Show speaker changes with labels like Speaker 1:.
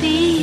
Speaker 1: ti.